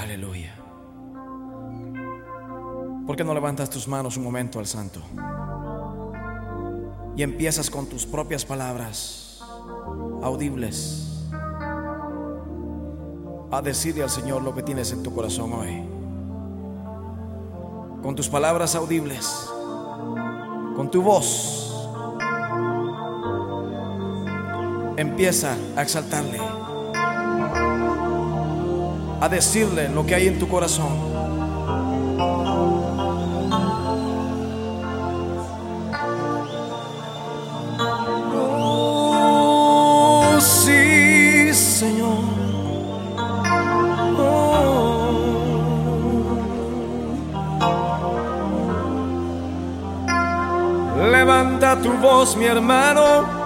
Aleluya. ¿Por qué no levantas tus manos un momento al Santo? Y empiezas con tus propias palabras audibles a decirle al Señor lo que tienes en tu corazón hoy. Con tus palabras audibles, con tu voz, empieza a exaltarle, a decirle lo que hay en tu corazón. Oh, sí, Señor. Oh. Levanta tu voz, mi hermano.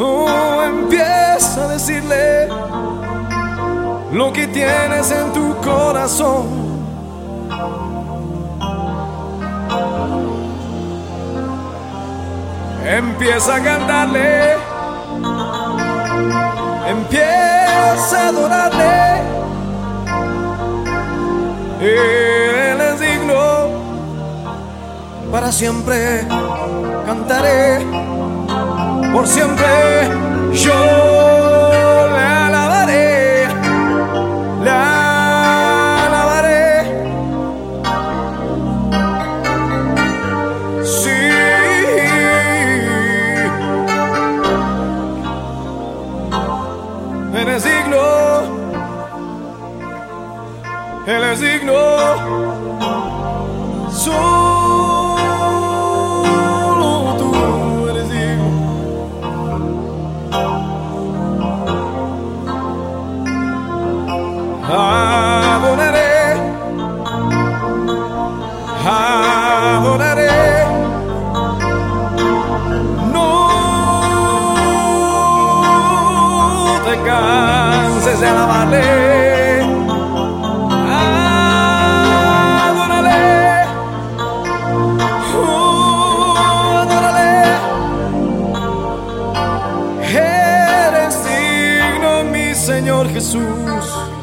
Oh, empieza a decirle lo que tienes en tu corazón. Empieza a cantarle, empieza a adorarle. Él es digno, para siempre cantaré, por siempre yo Él es digno, solo tú eres digno. Adoraré, adoraré. No te canses de alabarle. Jesús.